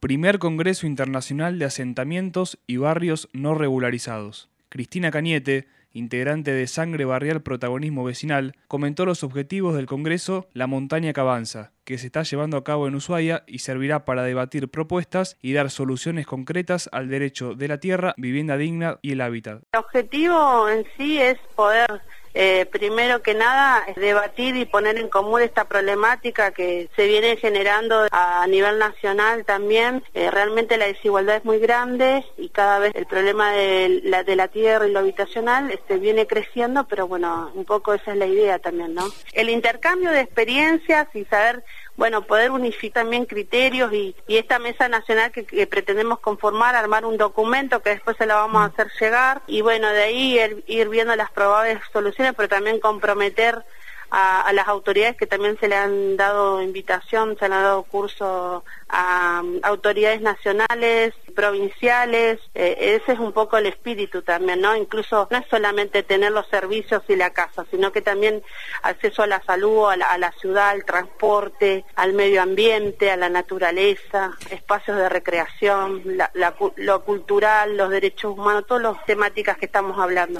Primer Congreso Internacional de Asentamientos y Barrios No Regularizados. Cristina Cañete, integrante de Sangre Barrial Protagonismo Vecinal, comentó los objetivos del Congreso La Montaña que Avanza, que se está llevando a cabo en Ushuaia y servirá para debatir propuestas y dar soluciones concretas al derecho de la tierra, vivienda digna y el hábitat. El objetivo en sí es poder eh, primero que nada, debatir y poner en común esta problemática que se viene generando a nivel nacional también. Eh, realmente la desigualdad es muy grande y cada vez el problema de la, de la tierra y lo habitacional este, viene creciendo, pero bueno, un poco esa es la idea también, ¿no? El intercambio de experiencias y saber bueno, poder unificar también criterios y, esta mesa nacional que, pretendemos conformar, armar un documento que después se la vamos a hacer llegar y bueno, de ahí ir viendo las probables soluciones, pero también comprometer a, las autoridades que también se le han dado invitación, se le han dado curso a, um, autoridades nacionales, provinciales, eh, ese es un poco el espíritu también, ¿no? Incluso no es solamente tener los servicios y la casa, sino que también acceso a la salud, a la, ciudad, al transporte, al medio ambiente, a la naturaleza, espacios de recreación, lo cultural, los derechos humanos, todas las temáticas que estamos hablando.